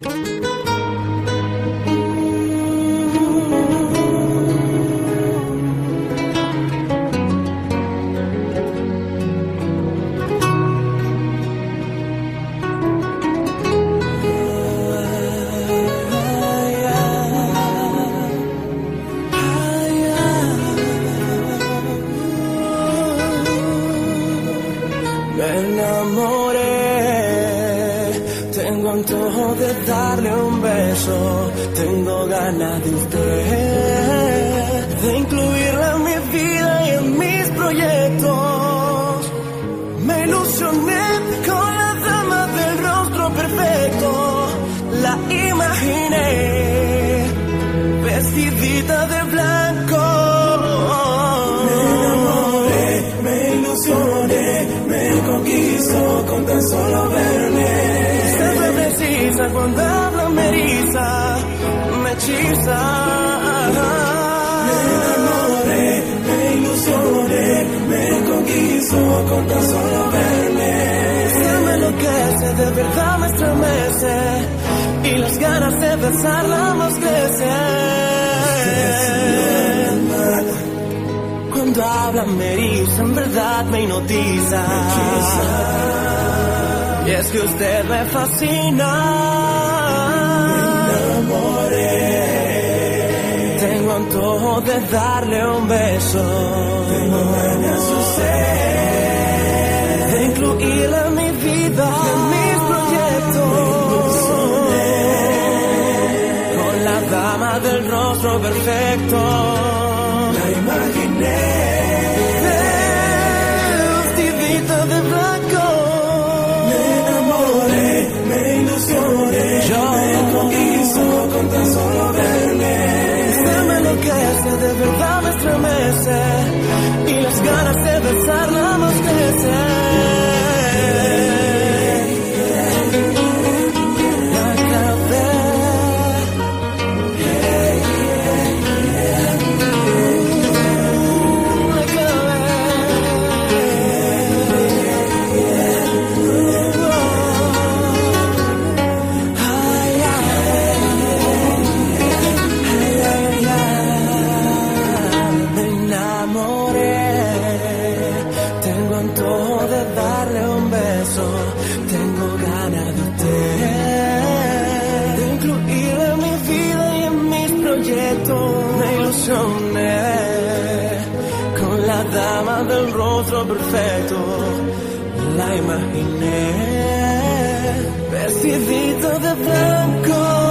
Me enamoré, antojo de darle un beso, tengo ganas de usted, de incluirla en mi vida y en mis proyectos. Me ilusioné con la dama del rostro perfecto, la imaginé, vestidita de blanco. Me enamoré, me ilusioné, me conquisto con tan solo verme. Cuando habla me eriza, me hechiza. Me enamoré, me ilusioné, me conquisto con tan solo verme. Se me enloquece, de verdad me estremece y las ganas de besarla más crecen. Cuando habla me eriza, en verdad me hipnotiza. Y es que usted me fascina. Me enamoré. Tengo antojo de darle un beso. Tengo ganas de usted. De incluirla en mi vida, en mis proyectos. Con la dama del rostro perfecto. La imaginé. Con tan solo verme. Usted me enloquece, de verdad me estremece. De darle un beso, tengo ganas de usted, de incluirla en mi vida y en mis proyectos. Me ilusioné con la dama del rostro perfecto, la imaginé, vestidito de blanco.